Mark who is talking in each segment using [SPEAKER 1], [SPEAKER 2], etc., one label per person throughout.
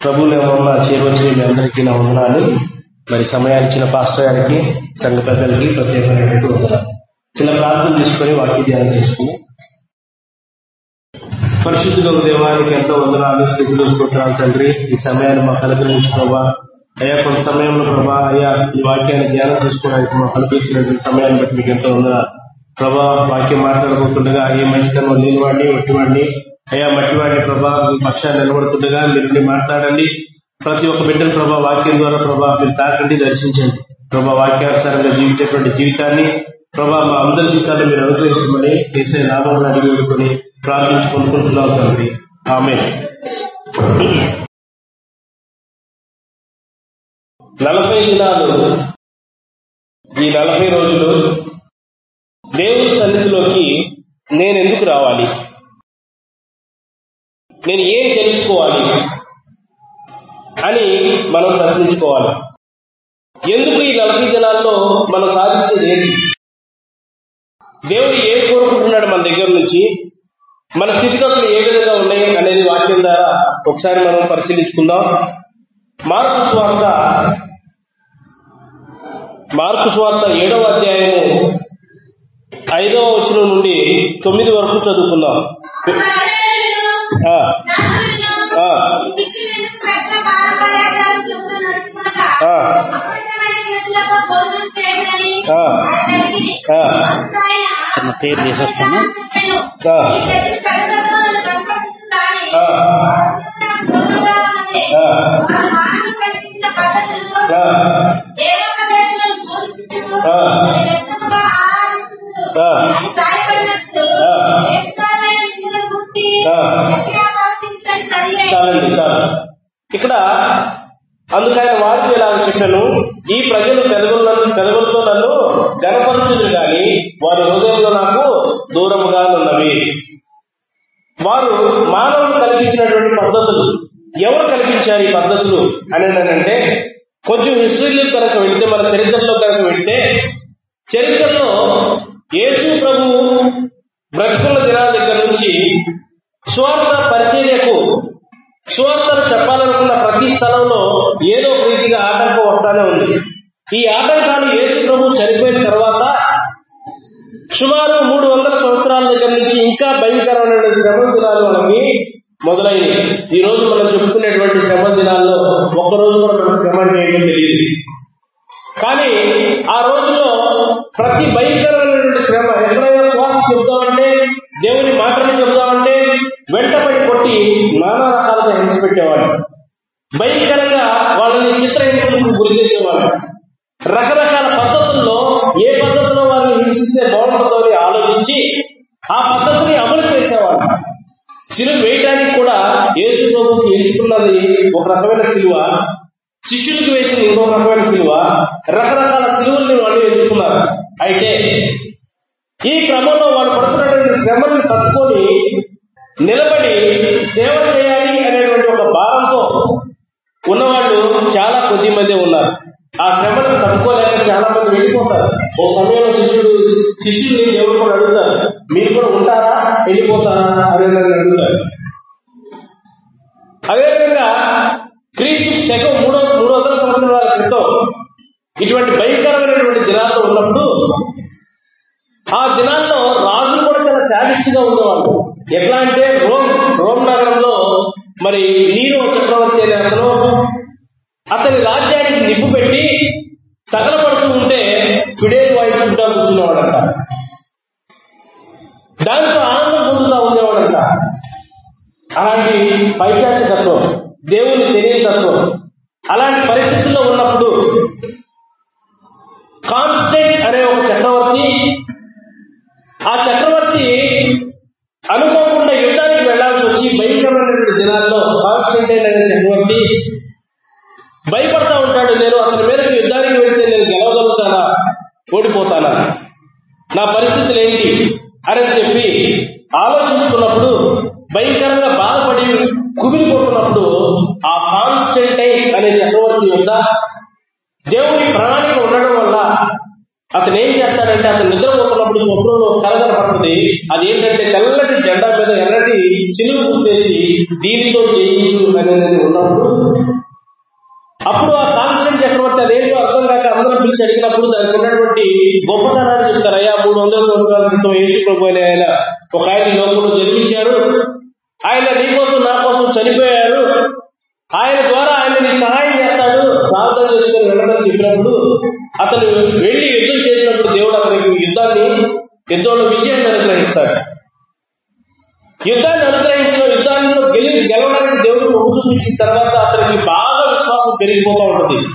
[SPEAKER 1] ప్రభువులేమన్నా చేరవచ్చిన మీ అందరికీ నా వందనాలు. మరి సమయాన్ని ఇచ్చిన పాస్టర్ గారికి సంఘ పెద్దలకి ప్రత్యేకమైనటువంటి వందనాలు. చిన్న ప్రార్థన తీసుకొని వాక్య ధ్యానం చేసుకుని పరిశుద్ధుల దేవానికి ఎంతో వందనాలు స్థితిలో స్తోత్రాలు తండ్రి. ఈ సమయాన్ని మాకు అనుగ్రహించుకోవా అయ్యా కొంత సమయంలో ప్రభా అయ్యా ఈ వాక్యాన్ని ధ్యానం చేసుకోవడానికి మాకు అనుగ్రహించినటువంటి సమయాన్ని బట్టి మీకు ఎంతో వందనాలు. ప్రభా వాక్యం మాట్లాడుకుంటుండగా ఏ మంచితనం లేనివాడిని ఒట్టివాడిని అయ్యా మట్టివాడిని ప్రభా పక్షాన్ని నిలబడుతుండగా మీరు మాట్లాడండి. ప్రతి ఒక్క బిడ్డను ప్రభా వాక్యం ద్వారా ప్రభా మీరు తాకండి దర్శించండి. ప్రభా వాక్యానుసారంగా జీవించేటువంటి జీవితాన్ని ప్రభా మా అందరి జీవితాన్ని మీరు అనుగ్రహించమని చేసే నామం అడిగి వేడుకొని ప్రార్థించి కొనుక్కుంటున్నాం తండ్రి. ఆమె నలభై దినాలు ఈ నలభై రోజులు దేవుని సన్నిధిలోకి నేను ఎందుకు రావాలి? నేను ఏం తెలుసుకోవాలి అని మనం ప్రశ్నించుకోవాలి. ఎందుకు ఈ నలభై దినాల్లో మనం సాధించేది ఏంటి దేవుడు ఏం కోరుకుంటున్నాడు మన దగ్గర నుంచి? మన స్థితిగతులు ఏ విధంగా ఉన్నాయి అనేది వాక్యం ద్వారా ఒకసారి మనం పరిశీలించుకుందాం. మార్పు స్వార్థ మార్పు స్వార్థ ఏడవ అధ్యాయము ఐదవ వచనం నుండి తొమ్మిది వరకు చదువుకుందాం.
[SPEAKER 2] చిన్న పేరు తీసేస్తాను.
[SPEAKER 1] ఆ, రోజు మనం చెప్పుకునేటువంటి శ్రమ దినాల్లో ఒక్క రోజు కూడా మనకు శ్రమ అంటే ఏంటో తెలియదు. కానీ ఆ రోజుల్లో ప్రతి భయంకరమైనటువంటి శ్రమ ఎక్కడైనా స్వార్థ చెబుతామంటే దేవుని మాటలు చెబుతామంటే వెంటబడి కొట్టి నానా రకాలుగా హింస పెట్టేవాడు భయంకరంగా వాళ్ళని చిత్రహింసలకు గురి చేసేవాడు రకరకాల పద్ధతుల్లో ఏ పద్ధతిలో వాళ్ళని హింసిస్తే బాగుంటుందో ఆలోచించి ఆ పద్ధతిని అమలు చేసేవాడు సిలువ ఒక రకమైన సిలువ శిష్యులకు వేసిన ఇంకొక రకమైన సిలువ రకరకాల సిలువల్ని వాళ్ళు ఎంచుకున్నారు అయితే ఈ క్రమంలో వాళ్ళు పడుతున్నటువంటి శ్రమని తట్టుకొని నిలబడి సేవ చేయాలి అనేటువంటి ఒక భావంతో ఉన్నవాళ్ళు చాలా కొద్ది మందే ఉన్నారు. ఆ శ్రమను తట్టుకోలేక చాలా మంది వెళ్ళిపోతారు. ఓ సమయంలో శిష్యుడు శిష్యుడిని దేవుడు కూడా అడుగుతారు మీరు కూడా ఉంటారా? వెళ్ళిపోతారా? అనేది అడుగుతారు. అదేవిధంగా క్రీస్తు శకం మూడో మూడు వందల సంవత్సరాల క్రితం ఇటువంటి భయంకరమైనటువంటి ఓడిపోతానా? నా పరిస్థితులు ఏంటి? అని చెప్పి ఆలోచిస్తున్నప్పుడు భయంకరంగా బాధపడి కుమిలిపోతున్నప్పుడు ఆ కాన్స్టెంటైన్ అనే చక్రవర్తి వద్ద దేవుని ప్రణాళిక ఉండడం వల్ల అతను ఏం చేస్తాడంటే అతను నిద్రపోతున్నప్పుడు స్వప్నంలో కలగల పడుతుంది. అదేంటంటే తెల్లటి జెండా మీద ఎర్రటి చిలువు పుట్టేసి దీనితో జయించు అనేది ఉన్నప్పుడు అప్పుడు ఆ కాన్స్టెంట్ చక్రవర్తి అదేంటో అర్థం గురించి అడిగినప్పుడు దానికి ఉన్నటువంటి గొప్పతనాన్ని చెప్తారు. అయ్యా మూడు వందల సంవత్సరాల క్రితం యేసు ప్రభు అనే ఆయన ఒక ఆయన ఈ లోకంలో జన్మించారు. ఆయన నీకోసం నా కోసం చనిపోయారు. ఆయన ద్వారా ఆయన నీ సహాయం చేస్తాడు. ప్రార్థన చేసుకుని వెళ్ళడం చెప్పినప్పుడు అతను వెళ్ళి యుద్ధం చేసినప్పుడు దేవుడు అతనికి యుద్ధాన్ని యుద్ధంలో విజయాన్ని అనుగ్రహిస్తాడు. యుద్ధాన్ని అనుగ్రహించిన యుద్ధాన్ని గెలి గెలవడానికి దేవుడు మొగ్గు చూపించిన తర్వాత అతనికి బాగా విశ్వాసం పెరిగిపోతూ ఉంటుంది.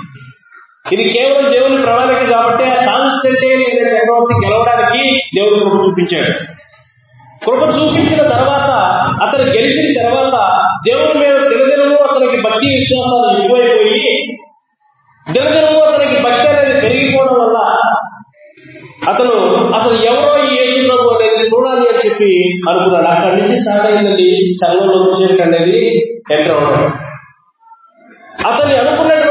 [SPEAKER 1] ఇది కేవలం దేవుని ప్రణాళిక కాబట్టి ఆ కాన్స్టెంటైన్ అనే చక్రవర్తి గెలవడానికి దేవుడు కృప చూపించాడు. కృప చూపించిన తర్వాత అతను గెలిచిన తర్వాత దేవుని మీద దినదినము అతనికి భక్తి విశ్వాసాలు ఎక్కువైపోయి దినదినము అతనికి భక్తి అనేది పెరిగిపోవడం వల్ల అతను అసలు ఎవరో ఈ అనేది చూడాలి అని చెప్పి అనుకున్నాడు. అక్కడి నుంచి స్టార్ట్ అయిందండి. చంద్రంలో వచ్చేసి అనేది ఎంటర్ అవడం అతన్ని అనుకున్నట్టు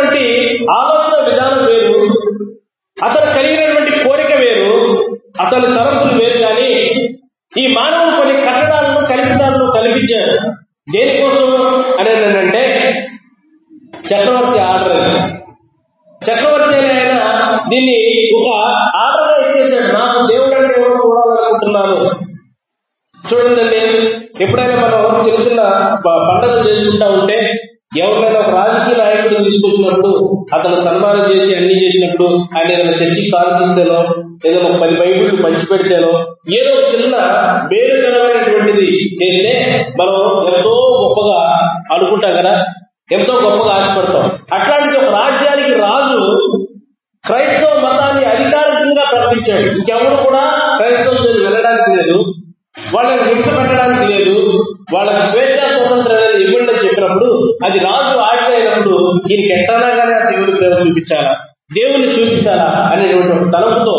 [SPEAKER 1] ఆలోచన విధానం వేరు. అతను కలిగినటువంటి కోరిక వేరు. అతని తరపులు వేరు కానీ ఈ మానవుడు కొన్ని కట్టడాలను కల్పితాలను కల్పించాడు. దేనికోసం అనేది ఏంటంటే చక్రవర్తి ఆర్డర్. చక్రవర్తి అయిన ఆయన దీన్ని ఒక ఆర్డర్ ఇచ్చేసాడు నాకు దేవుడు అంటే ఎవరు చూడాలనుకుంటున్నాను చూడండి ఎప్పుడైనా మనం చిన్న చిన్న పండుగలు చేసుకుంటా ఉంటే ఎవరినైనా ఒక రాజకీయ నాయకుడిని తీసుకొచ్చినప్పుడు అతను సన్మానం చేసి అన్ని చేసినప్పుడు ఆయన ఏదైనా చర్చి కాల్పిస్తేనో ఏదైనా ఒక పది బైబిళ్ళు పంచిపెడితేనో ఏదో ఒక చిన్న మేలుకరమైనటువంటిది చేస్తే మనం ఎంతో గొప్పగా అనుకుంటాం కదా? ఎంతో గొప్పగా ఆశపడతాం. అట్లాంటి ఒక రాజ్యానికి రాజు క్రైస్తవ మతాన్ని అధికారికంగా ప్రకటించాడు. ఇంకెవరు కూడా క్రైస్తవం వెళ్ళడానికి లేదు. వాళ్ళని హింస పెట్టడానికి లేదు. వాళ్ళకి స్వేచ్ఛ ఉన్నప్పుడు అది రాజు ఆజ్ఞ అయినప్పుడు దీనికి ఎట్టానా కానీ ఆ దేవుని ప్రేమ చూపించాలా? దేవుని చూపించాలా అనేటువంటి ఒక తలంపుతో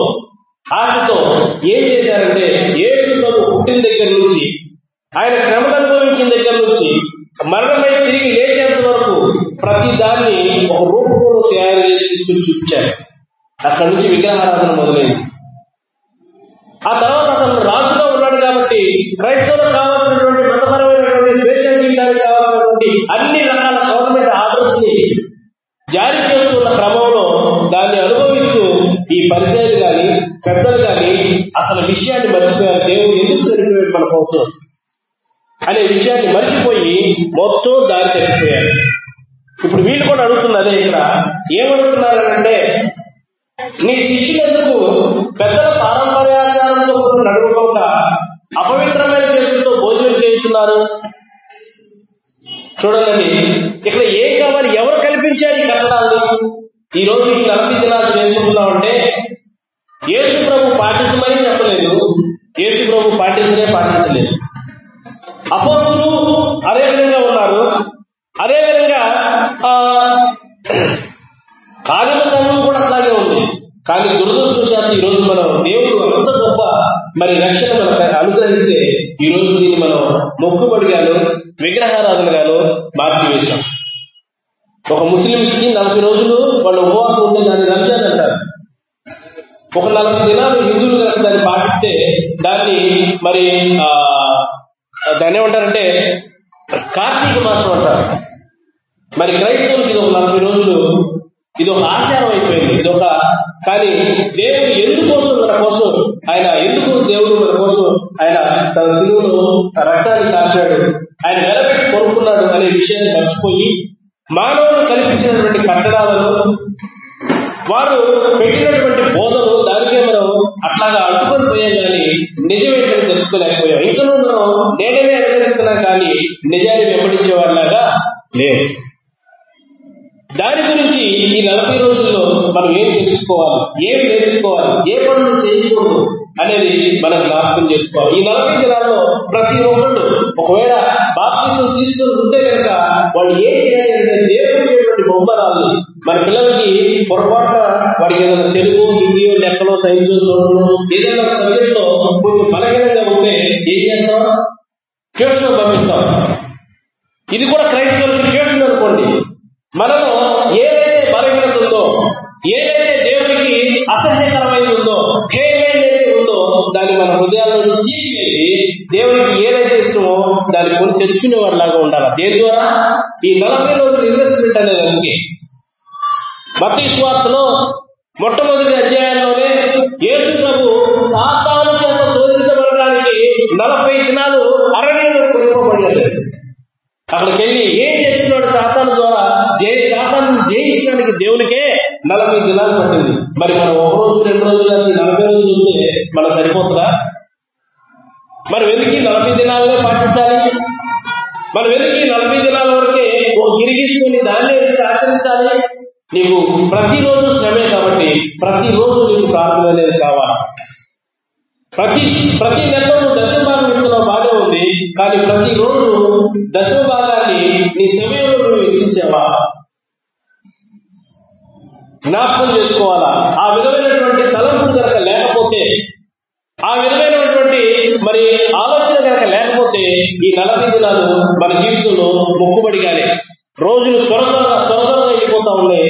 [SPEAKER 1] ఆశతో ఏం చేశారంటే యేసు ప్రభు పుట్టిన దగ్గర నుంచి ఆయన శ్రమను అనుభవించిన దగ్గర నుంచి మరణమై తిరిగి లేచేంత వరకు ప్రతి దాన్ని ఒక రూపంలో తయారు చేసి తీసుకుని చూపించారు. అక్కడ నుంచి విగ్రహారాధన మొదలైంది. ఆ తర్వాత అతను రాజుగా ఉన్నాడు కాబట్టి క్రైస్తవులకు కావాల్సినటువంటి మతపరమైనటువంటి కావాల్సినటువంటి అన్ని రకాల గవర్నమెంట్ ఆర్డర్స్ని జారీ చేస్తున్న క్రమంలో దాన్ని అనుభవిస్తూ ఈ పరిచయాలు గాని పెద్దలు గాని అసలు విషయాన్ని మర్చిపోయారు. దేవుడు ఎందుకు చనిపోయాడు మన కోసం? అనే విషయాన్ని మర్చిపోయి మొత్తం దారి తప్పిపోయారు. ఇప్పుడు వీళ్ళు కూడా అడుగుతున్నదే ఇక్కడ ఏమడుగుతున్నారంటే నీ శిష్యులందుకు పెద్దల పారంపర్యాచారంతో కూడా అపవిత్రమైన చేతులతో భోజనం చేస్తున్నారు చూడండి ఇక్కడ ఏం కావాలి? ఎవరు కల్పించారు ఈ ఈ రోజు ఈ నలభై దినాలు ఉంటే యేసు ప్రభు పాటించమని చెప్పలేదు. యేసు ప్రభు పాటించనే పాటించలేదు. అపోస్తులు అదే విధంగా ఉన్నారు. అదే విధంగా ఆ, ఆదిమ సంఘం కూడా అట్లాగే ఉంది. కానీ దురదృష్టవశాత్తు ఈ రోజు మనం దేవుడు అంత గొప్ప మరి రక్షణ మనకు అనుగ్రహిస్తే ఈ రోజు దీన్ని మనం మొక్కుబడిగాను విగ్రహారాధనగాను మార్చివేశాం ఒక ముస్లింస్కి నలభై రోజులు వాళ్ళు ఉపవాసం ఉంటే దాన్ని రంజాన్ అంటారు. ఒక నలభై దినాలు హిందువులు కనుక దాన్ని పాటిస్తే దాన్ని మరి దాన్ని ఏమంటారంటే కార్తీక మాసం అంటారు. మరి క్రైస్తవులకి ఇది ఒక నలభై రోజులు ఇది ఒక ఆచారం అయిపోయింది ఇది ఒక కానీ దేవుడు ఎందుకోసం మన కోసం ఆయన ఎందుకు దేవుడు మన కోసం ఆయన తన సిలువను రక్తాన్ని కాచాడు ఆయన వెలబెట్టి కొనుక్కున్నాడు అనే విషయాన్ని మర్చిపోయి మానవులు కల్పించినటువంటి కట్టడాలను వారు పెట్టినటువంటి బోధలు దానికే మనం అట్లాగా అడ్డుకొని పోయాం కానీ నిజమేంటని తెలుసుకోలేకపోయాం. ఇంకనూ మనం నేననే అనుసరిస్తున్నాం కానీ నిజాన్ని వెంబడించేవాళ్ళగా లేదు. దాని గురించి ఈ నలభై రోజుల్లో మనం ఏం తెలుసుకోవాలి? ఏం నేర్చుకోవాలి? ఏ పనులు చేయకూడదు అనేది మనం జ్ఞాపకం చేసుకోవాలి. ఈ నలభై దినాల్లో ప్రతి ఒక్కళ్ళు ఒకవేళ బాప్తిసం తీసుకుని ఉంటే కనుక వాళ్ళు ఏం చేయాలి అంటే దేవుడు ఇచ్చేటువంటి బొమ్మరాలు మన పిల్లలకి పొరపాటున వాడికి ఏదైనా తెలుగు హిందీ లెక్కలో సైన్స్ ఏదైనా ఒక సబ్జెక్ట్లో కొంచెం బలహీనంగా ఉంటే ఏం చేస్తాం? ట్యూషన్ పంపిస్తాం. ఇది కూడా క్రైస్తవులకి ట్యూషన్ అనుకోండి. మనలో ఏదైతే బలహీనత ఉందో ఏదైతే దేవుడికి అసహ్యకరమైనది ఉందో హేయమైనది ఉందో దాన్ని మన హృదయాల నుంచి తీసివేసి దేవునికి ఏదైతే ఇష్టమో దాన్ని కొని తెచ్చుకునే లాగా ఉండాలి. దేని ద్వారా? ఈ నలభై రోజుల ఇన్వెస్ట్మెంట్ అనేది అందుకే. మత స్వార్థలో మొట్టమొదటి అధ్యాయంలోనే యేసు ప్రభు సాతాను చేత శోధించబడడానికి నలభై దినాలు అరణ్యంలో కొనుకోబడినది అక్కడికి వెళ్ళి ఏం చేస్తున్నాడు సాతాను ద్వారా? జయ సాతాను జయించడానికి దేవునికే నలభై దినాలు పట్టింది. మరి మనం ఒక రోజు రెండు రోజులు నలభై రోజులు ఉంటే మనం సరిపోతుందా? మరి ఆచరించాలి. మన మనం నలభై దినాల వరకే ఒక గిరిగీసుకుని దాన్ని ఎందుకు ఆచరించాలి. నీకు ప్రతిరోజు శ్రమే కాబట్టి ప్రతిరోజు నీకు ప్రార్థన అనేది కావాలి. ప్రతి ప్రతి నెలలో నువ్వు దశమ భాగం ఇస్తున్నావు బాగా ఉంది కానీ ప్రతిరోజు దశమ భాగాన్ని నీ సమయంలో నువ్వు వెచ్చించావా జ్ఞాపకం చేసుకోవాలా? ఆ విధమైనటువంటి తలంపు కనుక లేకపోతే ఆ విధమైనటువంటి మరి ఆలోచన ఈ నలభై దినాలు మన జీవితంలో మొక్కుబడిగానే రోజులు త్వర త్వరగా త్వర త్వరగా వెళ్ళిపోతా ఉన్నాయి.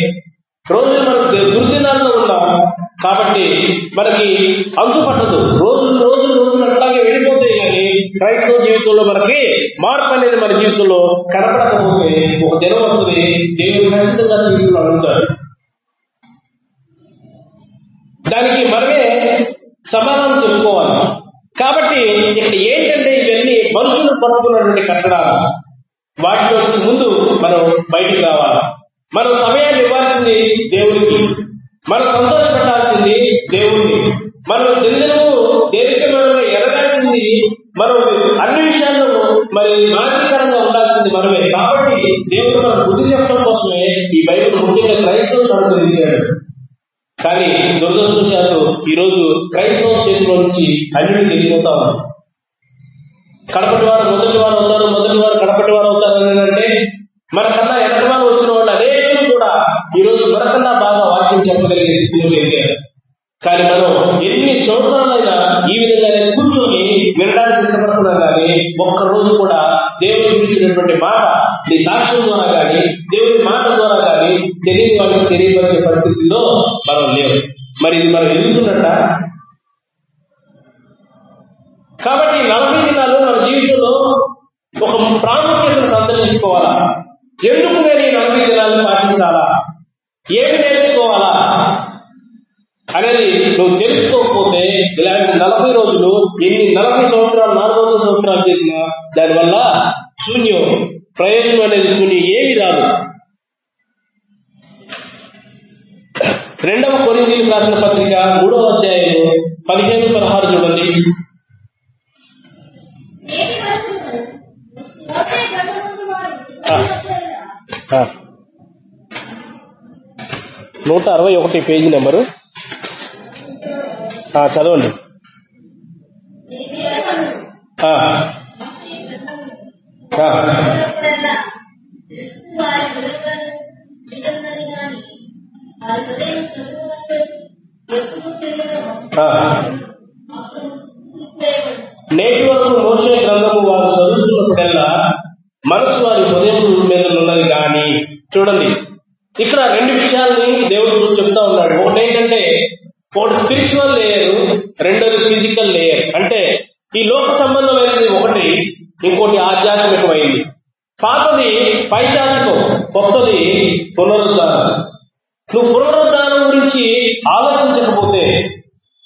[SPEAKER 1] రోజులు మనకు దుర్దినాల్లో ఉన్నాం కాబట్టి మనకి అంతుపట్టదు రోజులు రోజులు రోజులు అట్లాగే వెళ్ళిపోతాయి కానీ క్రైస్తవ జీవితంలో మనకి మార్పు అనేది మన జీవితంలో కనపడకపోతే ఒక దినం వస్తుంది. దేవుడు ఖచ్చితంగా జీవితంలో అడుగుతాడు. దానికి మనమే సమాధానం చెప్పుకోవాలి. కాబట్టి ఇక్కడ ఏంటంటే ఇవన్నీ మనుషులు పట్టుకున్నటువంటి కట్టడాలు. వాటిలో ముందు మనం బయటికి రావాలి. మనం సమయాన్ని ఇవ్వాల్సింది దేవుడికి. మనం సంతోషపెట్టాల్సింది దేవుడిని మనం దినము దేనికమంగా ఎరగాల్సింది మనం అన్ని విషయాల్లో మరి మాదిరికరంగా ఉండాల్సింది మనమే. కాబట్టి దేవుడు మనం బుద్ధి చెప్పడం కోసమే ఈ బైబిల్ ముఖ్యంగా క్రైస్తవులు అనుగ్రహించాడు కానీ దురదృష్టవశాత్తు ఈ రోజు క్రైస్తవ చేతిలో నుంచి అన్నిటి వెళ్ళిపోతా ఉన్నాం. కడపటి వారు మొదటి వారు అవుతారు మొదటి వారు కడపటి వారు అవుతారు అంటే మనకన్నా ఎక్కడ వారు వచ్చిన వాళ్ళు అనేకులు కూడా ఈ రోజు మనకన్నా బాగా వాక్యం చెప్పగలిగే స్థితిలో లేదు కానీ మనం ఎన్ని సంవత్సరాలైనా ఈ విధంగానే కూర్చొని వినడానికి ఇష్టపడుతున్నాం కానీ ఒక్క రోజు కూడా దేవుని గురించినటువంటి మాట నీ సాక్ష్యం ద్వారా కానీ దేవుని మాట ద్వారా కానీ తెలియని వాళ్ళకి తెలియపరిచే పరిస్థితుల్లో మనం లేవు మరి ఇది మనం ఎదుగుతున్నట్ట? కాబట్టి నలభై దినాలు మన జీవితంలో ఒక ప్రాముఖ్యతను సంతరించుకోవాలా? ఎందుకు నేను ఈ నలభై దినాలను పాటించాలా? ఏమి నేర్చుకోవాలా? అనేది నువ్వు తెలుసుకోకపోతే ఇలాంటి నలభై రోజులు ఎన్ని నలభై సంవత్సరాలు నాలుగు వందల సంవత్సరాలు చేసినా దానివల్ల శూన్యం ప్రయోజనం అనేది శూన్యం రెండవ కొరిందీలు రాసిన పత్రిక మూడవ అధ్యాయం పదిహేను పదహారు చూడండి.
[SPEAKER 3] నూట
[SPEAKER 1] అరవై ఒకటి పేజీ నెంబరు. చదవండి.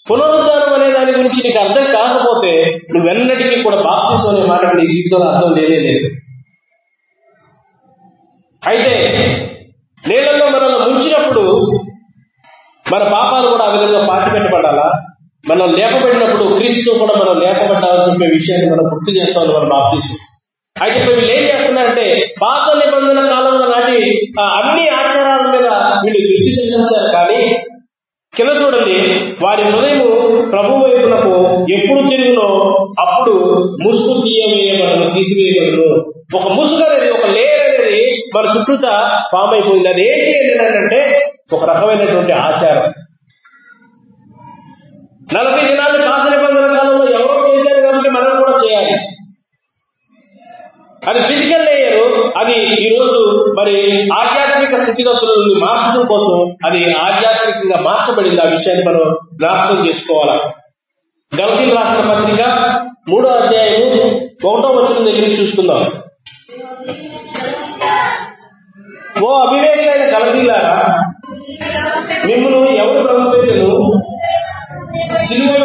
[SPEAKER 1] పునరుద్ధానం అనే దాని గురించి నీకు అర్థం కాకపోతే నువ్వెన్నటికీ కూడా బాప్తిసం అనే మాట నీ జీవితంలో అర్థం లేనే లేదు. అయితే నీళ్ళల్లో మనల్ని ముంచినప్పుడు మన పాపాలు కూడా ఆ విధంగా పాతి పెట్టబడాలా మనం లేపబడినప్పుడు క్రీస్తు కూడా మనం లేపబడ్డాలని చెప్పే విషయాన్ని మనం గుర్తు చేస్తాం మన బాప్తిసం. అయితే ఇప్పుడు వీళ్ళు ఏం చేస్తున్నారంటే పాత నిబంధన కాలంలో నాటి ఆ అన్ని ఆచారాల మీద వీళ్ళు దృష్టి చెందించారు కానీ కింద చూడండి వారి హృదయము ప్రభు వైపునకు ఎప్పుడు తిరుగునో అప్పుడు ముసుగు తీయవేయబడను తీసివేయబడను. ఒక ముసుగు అనేది ఒక లేయర్ అనేది మన చుట్టూత పామైపోయింది. అది ఏంటి ఏంటంటే ఒక రకమైనటువంటి ఆచారం. నలభై దినాలు కాసిన నిబంధన కాలంలో ఎవరో చేశారు కాబట్టి మనం కూడా చేయాలి. అది ఫిజికల్ లేయరు అది ఈ రోజు మరి ఆధ్యాత్మిక స్థితిగతులను మార్చడం కోసం అది ఆధ్యాత్మికంగా మార్చబడింది. ఆ విషయాన్ని మనం జ్ఞాపకం చేసుకోవాలా? గల్తీ రాష్ట్ర పత్రిక మూడో అధ్యాయము ఒకటో వచ్చిన దగ్గర చూసుకుందాం. ఓ అవివేకైన గలదీలారా మిమ్మల్ని ఎవరు ప్రభు సిలువ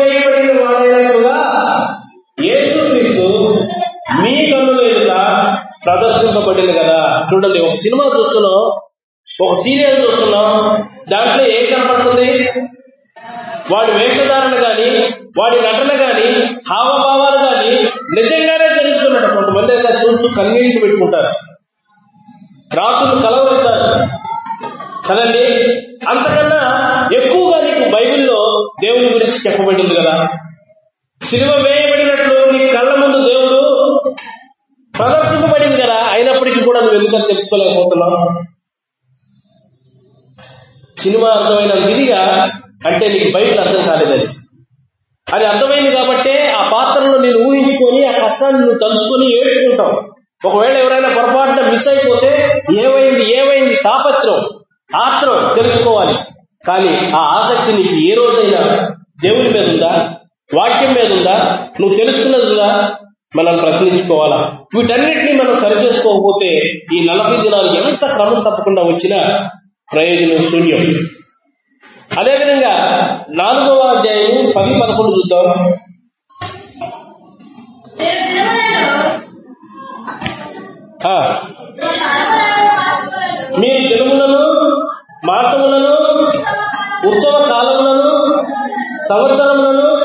[SPEAKER 1] అట్లుండదు ఒక సినిమా చూస్తున్నాం ఒక సీరియల్ చూస్తున్నాం దాంట్లో ఏం కనపడుతుంది? వాడి వేషధారణ గాని వాడి నటన గాని హావభావాలు గాని నిజంగానే జరుగుతున్నాడు కొంతమంది అయితే చూస్తూ కన్నీళ్ళు పెట్టుకుంటారు. రాత్రులు కలవరుస్తారు. కదండి? అంతకన్నా ఎక్కువగా నీకు బైబిల్లో దేవుని గురించి చెప్పబడింది కదా. సినిమా వేయబడినట్లు నీ కళ్ళ ముందు దేవుడు ప్రదర్శింపబడింది కదా. అయినప్పటికీ కూడా నువ్వు ఎందుకని తెలుసుకోలేకపోతున్నావు? సినిమా అర్థమైన విధిగా అంటే నీకు బయట అర్థం కాలేదని. అది అర్థమైంది కాబట్టే ఆ పాత్రలో నేను ఊహించుకొని ఆ కష్టాన్ని నువ్వు తలుచుకొని ఏడ్చుకుంటావు. ఒకవేళ ఎవరైనా పొరపాటున మిస్ అయిపోతే ఏమైంది ఏమైంది తాపత్రం ఆత్రం తెలుసుకోవాలి. కానీ ఆ ఆసక్తి నీకు ఏ రోజైనా దేవుని మీద ఉందా? వాక్యం మీద ఉందా? నువ్వు తెలుసుకున్నది ఉందా? మనం ప్రశ్నించుకోవాలా? వీటన్నిటిని మనం సరిచేసుకోకపోతే ఈ నలభై దినాలు ఎంత క్రమం తప్పకుండా వచ్చినా ప్రయోజనం శూన్యం. అదేవిధంగా నాలుగవ అధ్యాయం పది పదకొండు చూద్దాం.
[SPEAKER 3] మీరు
[SPEAKER 1] ఆ, మీ దినములను మాసములను ఉత్సవ కాలములను సంవత్సరములను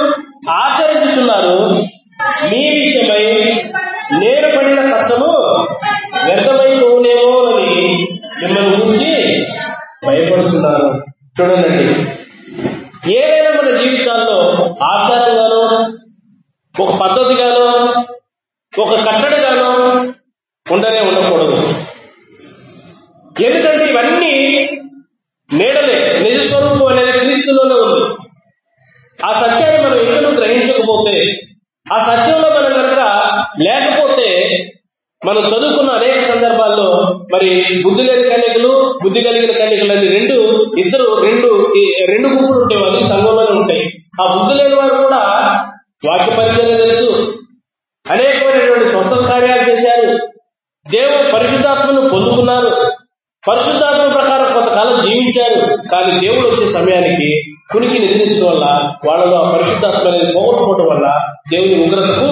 [SPEAKER 1] కానీ దేవుడు వచ్చే సమయానికి కునికి నిద్రించడం వల్ల వాళ్ళలో ఆ పరిశుద్ధాత్మ అనేది పోగొట్టుకోవడం వల్ల దేవుని ఉగ్రతకు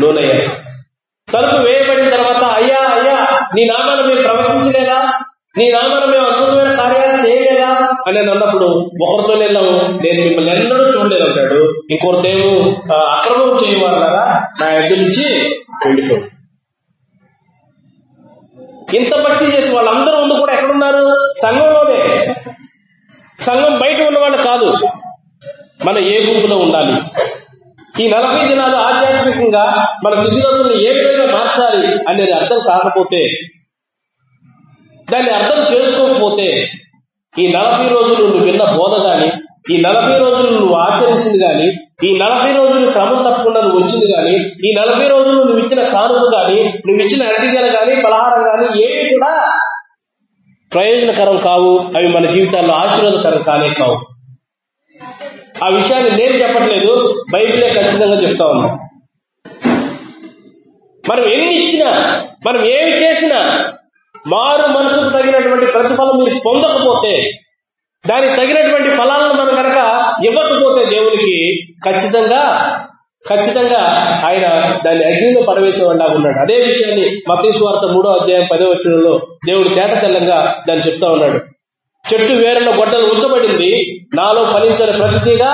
[SPEAKER 1] లోనయ్యారు తలుపు వేయబడిన తర్వాత అయ్యా అయ్యా నీ నామాన్ని మేము ప్రవచించలేదా? నీ నామాన్ని మేము అద్భుతమైన కార్యాలు చేయలేదా? అని అన్నప్పుడు ఒకరితో వెళ్ళాము నేను మిమ్మల్ని ఎన్నడూ చూడలేదు అంటాడు. ఇంకొకరితేమో అక్రమం చేయమన్నారా? నా ఎదురు నుంచి వెళ్ళిపోయి ఇంత భక్తి చేసి వాళ్ళందరూ ముందు కూడా ఎక్కడున్నారు? సంఘంలోనే. సంఘం బయట ఉన్న వాళ్ళు కాదు. మన ఏ గుంపులో ఉండాలి? ఈ నలభై దినాలు ఆధ్యాత్మికంగా మన విద్యార్థులను ఏ విధంగా మార్చాలి అనేది అర్థం కాకపోతే దాన్ని అర్థం చేసుకోకపోతే ఈ నలభై రోజులు నువ్వు విన్న బోధ గాని ఈ నలభై రోజులు నువ్వు ఆచరించింది గాని ఈ నలభై రోజులు క్రమం తప్పకుండా నువ్వు వచ్చింది గాని ఈ నలభై రోజులు నువ్వు ఇచ్చిన కానుక గాని నువ్వు ఇచ్చిన అరటిగల గాని పలహారం గాని ఏవి కూడా ప్రయోజనకరం కావు. అవి మన జీవితాల్లో ఆశీర్వాదకరం కానే కావు. ఆ విషయాన్ని నేను చెప్పట్లేదు. బైబిలే ఖచ్చితంగా చెప్తా ఉన్నా. మనం ఎన్ని ఇచ్చినా మనం ఏమి చేసినా మారు మనసుకు తగినటువంటి ప్రతిఫలం మీరు పొందకపోతే దానికి తగినటువంటి ఫలాలను మనం కనుక ఇవ్వకపోతే దేవునికి ఖచ్చితంగా ఖచ్చితంగా ఆయన దాన్ని అగ్నిలో పడవేసేవాడిలా ఉన్నాడు. అదే విషయాన్ని మతీశ్వార్త మూడో అధ్యాయం పదో వచ్చినలో దేవుడు తేట తెల్లంగా దాన్ని చెప్తా ఉన్నాడు. చెట్టు వేరులో గొడ్డలు ఉంచబడింది. నాలో ఫలించిన ప్రతిగా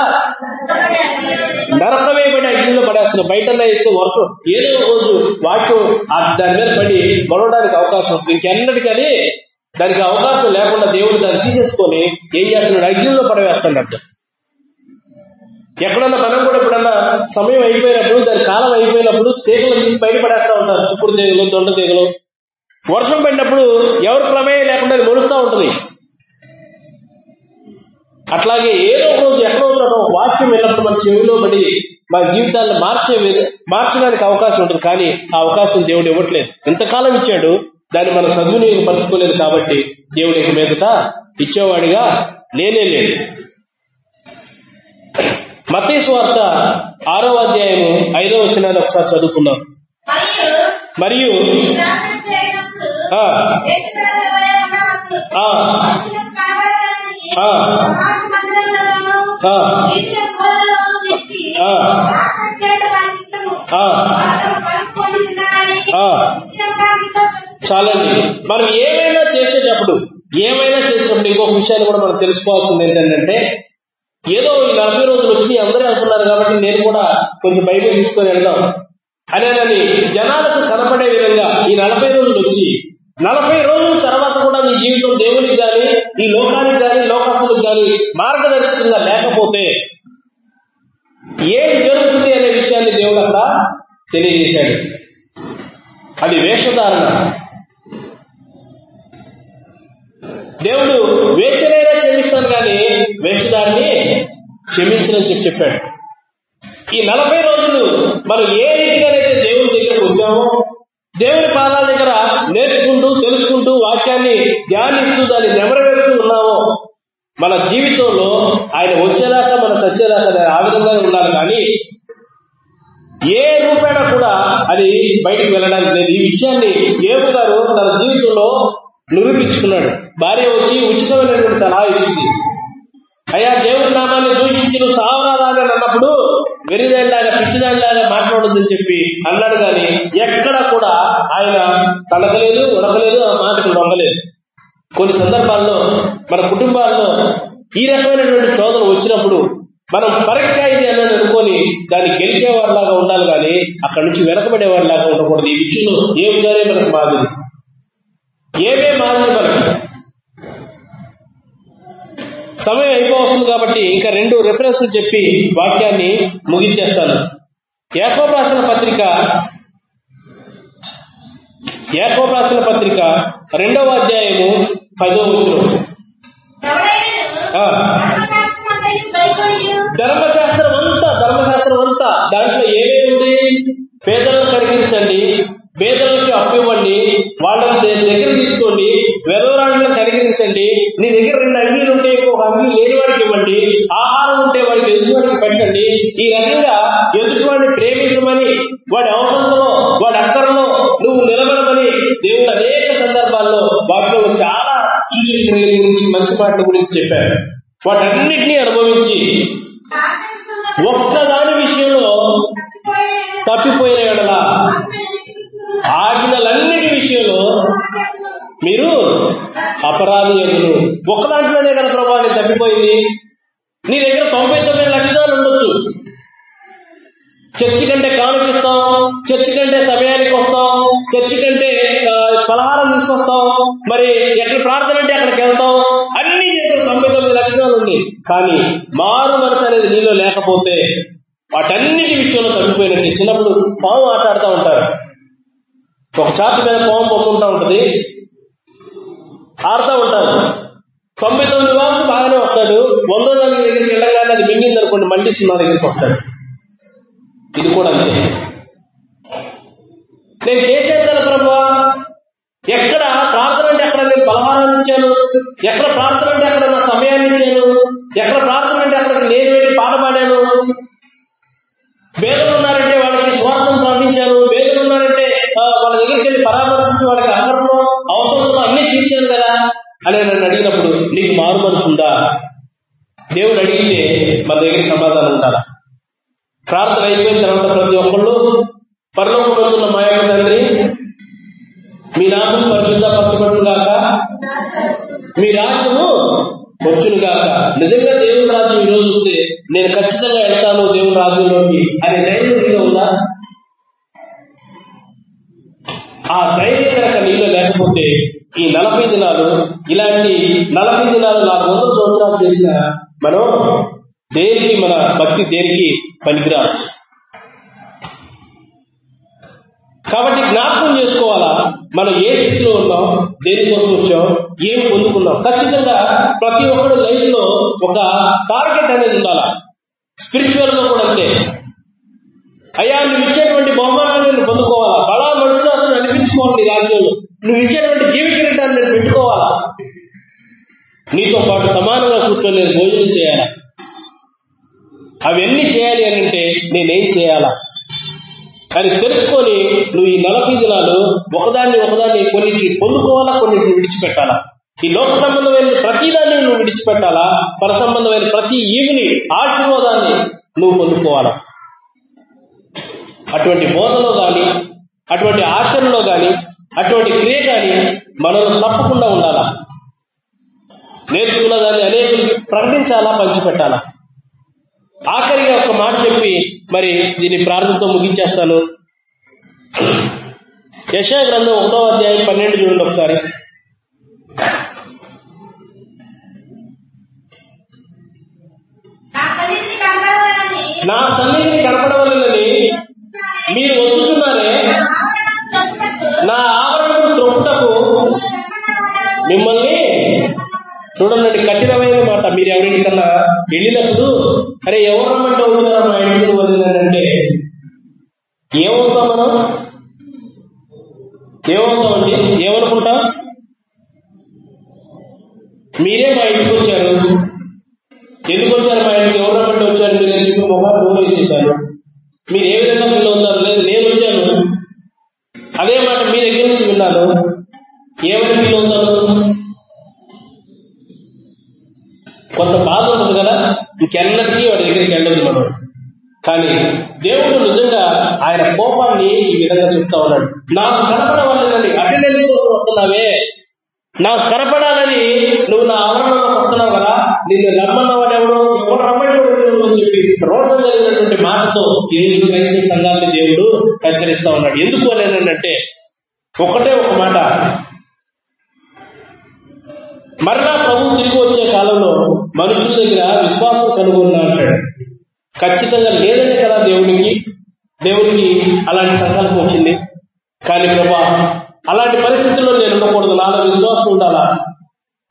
[SPEAKER 1] నరకమేబడి అగ్నిలో పడేస్తుంది బయట అయితే వర్షం ఏదో రోజు వాక్యం దాని మీద పడి మొలవడానికి అవకాశం ఉంటుంది ఇంకెన్నటికని దానికి అవకాశం లేకుండా దేవుడు దాన్ని తీసేసుకొని ఏం చేస్తున్నాడు? అగ్నిలో పడవేస్తున్నాడు. ఎక్కడన్నా మనం కూడా ఎప్పుడన్నా సమయం అయిపోయినప్పుడు దాని కాలం అయిపోయినప్పుడు తీగలు తీసి బయటపడేస్తా ఉంటారు. చుప్పుడు తీగలు దొండ తీగలు. వర్షం పడినప్పుడు ఎవరి ప్రమేయం లేకుండా అది మొలుస్తూ ఉంటుంది. అట్లాగే ఏదో ఒక రోజు ఎక్కడో చోట వాక్యం వెళ్ళినప్పుడు మన చెవిలో పడి మన జీవితాన్ని మార్చే మార్చడానికి అవకాశం ఉంటుంది. కానీ ఆ అవకాశం దేవుడు ఇవ్వట్లేదు. ఇంతకాలం ఇచ్చాడు. దాన్ని మనం సద్వినియోగం పరచుకోలేదు కాబట్టి దేవుడికి మీదట ఇచ్చేవాడిగా లేనే. లేదు మతేసు వార్త ఆరో అధ్యాయము ఐదో వచ్చినాన్ని ఒకసారి చదువుకున్నాం
[SPEAKER 3] మరియు
[SPEAKER 1] చాలండి. మనం ఏమైనా చేసేటప్పుడు ఏమైనా చేసేటప్పుడు ఇంకొక విషయాన్ని కూడా మనం తెలుసుకోవాల్సింది ఏంటంటే ఏదో ఈ నలభై రోజులు వచ్చి అందరూ వెళ్తున్నారు కాబట్టి నేను కూడా కొంచెం బైబిల్ తీసుకొని వెళ్దాం. అనేదని జనాలకు కనపడే విధంగా ఈ నలభై రోజులు వచ్చి నలభై రోజుల తర్వాత కూడా నీ జీవితం దేవునికి గాని ఈ లోకానికి గాని లోకస్తులకు గాని మార్గదర్శకంగా లేకపోతే ఏం జరుగుతుంది అనే విషయాన్ని దేవుడు అక్కడ తెలియజేశాడు. అది వేషధారణ. దేవుడు వేషనైనా క్షమిస్తాను కానీ వేషధారిని క్షమించనని చెప్పి చెప్పాడు. ఈ నలభై రోజులు మనం ఏ రీతిగానైతే దేవుని దగ్గరకు వచ్చామో దేవుని పాదాల దగ్గర నేర్చుకుంటూ తెలుసుకుంటూ వాక్యాన్ని ధ్యానిస్తూ దాన్ని నెమరవేరుతూ ఉన్నామో మన జీవితంలో ఆయన వచ్చేదాకా మన సచ్చేదాకా ఆ విధంగానే ఉన్నారు కానీ ఏ రూపేణా కూడా అది బయటకు వెళ్ళడానికి లేదు. ఈ విషయాన్ని ఏపు గారు తన జీవితంలో నిరూపించుకున్నాడు. భార్య వచ్చి ఉచితమైనటువంటి సలహా ఇచ్చింది. అయ్యా దేవుడి నామాన్ని దూషించి నువ్వు సావరాదా అన్నప్పుడు వెరిదానిలాగా పిచ్చిదానిలాగా మాట్లాడొద్దని చెప్పి అన్నాడు గాని ఎక్కడ కూడా ఆయన తడకలేదు ఉడకలేదు ఆ మాటకు నొంగలేదు కొన్ని సందర్భాల్లో మన కుటుంబాల్లో ఈ రకమైనటువంటి శోధన వచ్చినప్పుడు మనం పరీక్ష ఇది అని అనుకొని దాన్ని గెలిచేవాడిలాగా ఉండాలి కానీ అక్కడి నుంచి వెనకబడేవాడిలాగా ఉండకూడదు. ఈ విషయంలో ఏమిగానే మనకు మాదిరి? ఏమే మాదిరి మనకి? సమయం అయిపోతుంది కాబట్టి ఇంకా రెండు రెఫరెన్స్లు చెప్పి వాక్యాన్ని ముగించేస్తాను. ఏకోప్రాసన పత్రిక ఏకోప్రాసన పత్రిక రెండవ అధ్యాయము పదో వచనం. ధర్మశాస్త్రం అంతా ధర్మశాస్త్రం అంతా దాంట్లో ఏమేమి ఉంది పేదలను కలిగించండి పేదల గురించి చెప్పారు. వాటన్నిటినీ అనుభవించి ఉంటే వాటన్నిటి విషయంలో తప్పిపోయినట్టు. చిన్నప్పుడు పాము ఆట ఆడుతూ ఉంటారు. ఒక చాటు మీద పాము పొక్కుంటా ఉంటది. ఆడుతూ ఉంటారు. తొంభై తొమ్మిది వరకు బాగానే వస్తాడు. వంద దాని దగ్గరికి వెళ్ళగానే అది మింగింది అనుకోండి మండిస్తున్న దగ్గరికి వస్తాడు. ఇది కూడా అంతే. నేను చేసేది కదా ఎక్కడ ప్రార్థన అంటే అక్కడ నేను బలహారాన్ని ఇచ్చాను? ఎక్కడ ప్రార్థన అంటే అక్కడ నా సమయాన్ని ఇచ్చాను? ఎక్కడ ప్రార్థన అంటే అక్కడ నేను వెళ్ళి పాట పాడాను? పేదలు ఉన్నారంటే వాళ్ళకి స్వార్థం ప్రార్థించాను పేదలు ఉన్నారంటే వాళ్ళ దగ్గరికి వెళ్ళి పరామర్శించి వాళ్ళకి అవసరంలో అవసరంలో అన్ని తీర్చాను కదా? అని నన్ను అడిగినప్పుడు నీకు మారు మనసు ఉందా? దేవుడు అడిగితే మన దగ్గర సమాధానం ఉండాలా? ప్రార్థన అయిపోయిన తర్వాత ప్రతి ఒక్కళ్ళు పరలోకంలో మా యొక్క తండ్రి వచ్చును నిజంగా దేవుని రాజ్యం ఈ రోజు వస్తే నేను ఖచ్చితంగా వెళ్తాను దేవుని రాజ్యంలోకి అనే ధైర్యం నీలో ఉందా? ఆ ధైర్యం కనుక నీలో లేకపోతే ఈ నలభై దినాలు ఇలాంటి నలభై దినాలు నా వంద సంవత్సరాలు చేసిన మనం దేనికి మన భక్తి దేనికి పనికిరాదు? కాబట్టి జ్ఞాపకం చేసుకోవాలా? మనం ఏ స్థితిలో ఉన్నాం దేనికోసం వచ్చాం ఏం పొందుకున్నాం ఖచ్చితంగా ప్రతి ఒక్కరు లైఫ్లో ఒక టార్గెట్ అనేది ఉండాలా? స్పిరిచువల్లో కూడా అంతే. అయ్యా నువ్వు ఇచ్చేటువంటి బహుమానాన్ని నేను పొందుకోవాలా? బలా మనుషులు అనిపించుకోవాలి రాజ్యంలో. నువ్వు ఇచ్చేటువంటి జీవ కిరీటాన్ని నేను పెట్టుకోవాలా? నీతో పాటు సమానంగా కూర్చొని నేను భోజనం చేయాలా? అవన్నీ చేయాలి అని అంటే నేనేం చేయాలా? అని తెలుసుకొని నువ్వు ఈ నలభై దినాలు ఒకదాన్ని ఒకదాన్ని కొన్నిటిని పొందుకోవాలా కొన్నిటిని విడిచిపెట్టాలా? ఈ లోక సంబంధమైన ప్రతిదాన్ని నువ్వు విడిచిపెట్టాలా? పర సంబంధమైన ప్రతి ఈవిని ఆశీర్వాదాన్ని నువ్వు పొందుకోవాలా? అటువంటి బోధలో గాని అటువంటి ఆచరణలో గాని అటువంటి క్రియ గాని మనలో తప్పకుండా ఉండాలా? నేర్చుకున్న దాన్ని అనేకులకి ప్రకటించాలా పంచిపెట్టాలా? ఆఖరిగా ఒక మాట చెప్పి మరి దీన్ని ప్రార్థనతో ముగించేస్తాను. యశా గ్రంథం ఒకటో అధ్యాయం పన్నెండు చూడండి ఒకసారి.
[SPEAKER 3] నా సన్నిధిని
[SPEAKER 1] కనపడవలనని మీరు వస్తున్నారే నా ఆవరణకు త్రొప్పుటకు మిమ్మల్ని చూడండి కఠినమైన మాట. మీరు ఎవరింటికన్నా వెళ్ళినప్పుడు అరే ఎవరమ్మంటే రమ్మంటే వచ్చారా మా ఇంటికి వదిలినంటే? ఏమవుతాం మనం? ఏమవుతామండి ఏమనుకుంటాం? మీరే మా ఏంటంటే ఒకటే ఒక మాట. మరలా ప్రభు తిరిగి వచ్చే కాలంలో మనుషుల దగ్గర విశ్వాసం కనుగొన్నా అంటాడు ఖచ్చితంగా లేదనే కదా దేవునికి? దేవునికి అలాంటి సంకల్పం వచ్చింది. కానీ ప్రభా అలాంటి పరిస్థితుల్లో నేను ఉండకూడదు. నాలో విశ్వాసం ఉండాలా?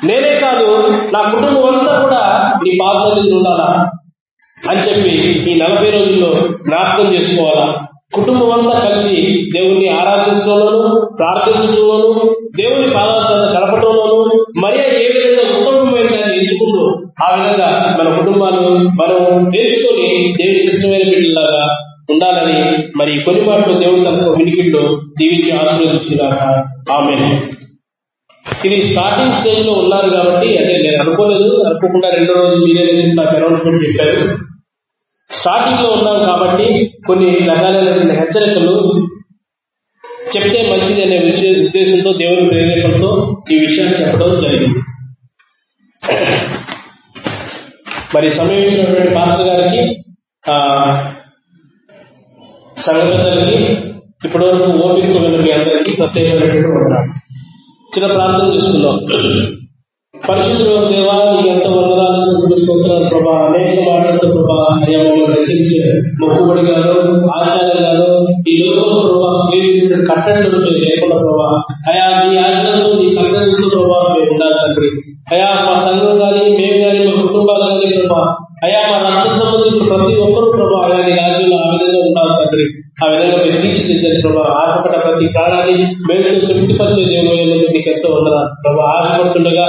[SPEAKER 1] నేనే కాదు నా కుటుంబం అంతా కూడా నీ బాధ్యతలు ఉండాలా? అని చెప్పి ఈ నలభై రోజుల్లో జ్ఞాపకం చేసుకోవాలా? కుటుంబం అంతా కలిసి దేవుణ్ణి ఆరాధించడంలోను ప్రార్థించడంలోను దేవుని పాదాలను గడపడంలోను మరి ఏ విధంగా ఉత్తమమైన ఏంటని ఎంచుకుంటూ ఆ విధంగా మన కుటుంబాన్ని మనం తెలుసుకొని దేవుని ఇష్టమైన బిడ్డలాగా ఉండాలని మరి కొన్ని మాటలు దేవుడు తనకు వినికిళ్ళు దీవించి ఆశీర్వదించినాక. ఆమె ఇది స్టార్టింగ్ స్టేజ్లో ఉన్నారు కాబట్టి అంటే నేను అనుకోలేదు అనుకోకుండా రెండో రోజు మీరే నాకు అనౌన్స్మెంట్ చెప్పారు. స్టార్టింగ్లో ఉన్నాం కాబట్టి కొన్ని రకాలైనటువంటి హెచ్చరికలు చెప్తే మంచిది అనే విషయ ఉద్దేశంతో దేవుని ప్రేరేపణతో ఈ విషయాన్ని చెప్పడం జరిగింది. మరి సమీపించినటువంటి ఇచ్చినటువంటి పాస్టర్ గారికి ఆ ఇప్పటి వరకు ఓపిక అందరికీ ప్రత్యేకమైనటువంటి వందనాలు. చిన్న ప్రార్థన చేస్తున్నాం. పరిశుద్ధ దేవా నీకు ఎంత వందనాలు స్తోత్రాలు ప్రభా? అనేక మాటలతో ప్రభా అయ్యా మమ్మల్ని రచించారు. మొక్కుబడి ఆచార్య ఈ లోకంలో ప్రభా వేసిన కట్టడలు లేకుండా ప్రభా అయా నీ ఆజ్ఞలతో నీ కట్టడలతో ప్రభా మేము ఉండాలి తండ్రి. అయా మా సంఘం కానీ మేము కానీ మా కుటుంబాలు కానీ ప్రభా అయా మా రక్త ప్రతి ఒక్కరు ప్రభా అయా నీ ఆ విధంగా ఉండాలి తండ్రి. ఆ విధంగా మీరు తీర్చిదిద్దండి ప్రభా. ప్రతి ప్రాణాన్ని మేము తృప్తిపరిచే దేవుడు నీకు ఎంతో ఉండరా ప్రభా ఆశపడుతుండగా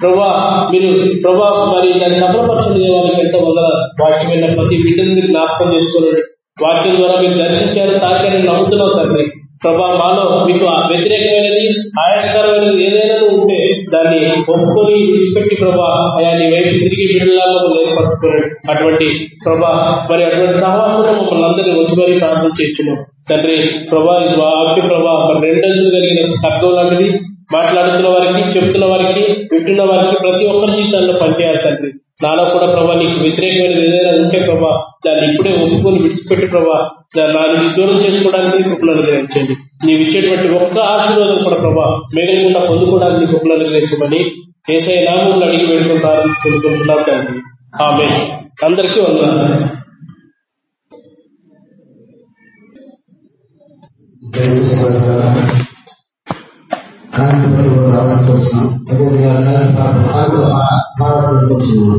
[SPEAKER 1] ప్రభా మీరు ప్రభా మరి దాన్ని సఫలపరచని వాళ్ళకి ఎంతో వందల వాక్యం విన్న ప్రతి బిడ్డను మీరు జ్ఞాపకం చేసుకోండి వాక్యం ద్వారా మీరు దర్శించారు తాకని నమ్ముతున్నావు తండ్రి. ప్రభా మాలో మీకు వ్యతిరేకమైనది ఆయాస్కరమైనది ఏదైనా ఉంటే దాన్ని ఒప్పుకొని విడిచిపెట్టి ప్రభా అయా నీ వైపు తిరిగి బిడ్డలాగా ఏర్పడుతున్నాడు అటువంటి ప్రభా మరి అటువంటి సహవాసం మమ్మల్ని అందరినీ వచ్చి ప్రార్థన చేస్తున్నాం. తండ్రి ప్రభా ఇది వాక్య ప్రభా మరి రెండంచులు కలిగిన ఖడ్గం లాంటిది మాట్లాడుతున్న చెప్తున్న వారికి వింటున్న వారికి ప్రతి ఒక్కరి జీవితంలో పనిచేయాలి తండ్రి. నాలో కూడా ప్రభా నీకు వ్యతిరేకమైనది ఏదైనా ఉంటే ప్రభా దాన్ని ఇప్పుడే ఒప్పుకొని విడిచిపెట్టి ప్రభా నా నుంచి దూరం చేసుకోవడానికి కృపను అనుగ్రహించండి. నీవు ఇచ్చేటువంటి ఒక్క ఆశీర్వాదం కూడా ప్రభా మిగలకుండా పొందుకోవడానికి కృపను అనుగ్రహించమని ఏసై నామంలో అడిగి పెట్టుకుంటారు చెందుకుంటున్నాం తండ్రి. ఆమె అందరికీ వందనాలు.
[SPEAKER 4] దేవుని స్మరణ kami berdua bersama mendengarkan para para para semua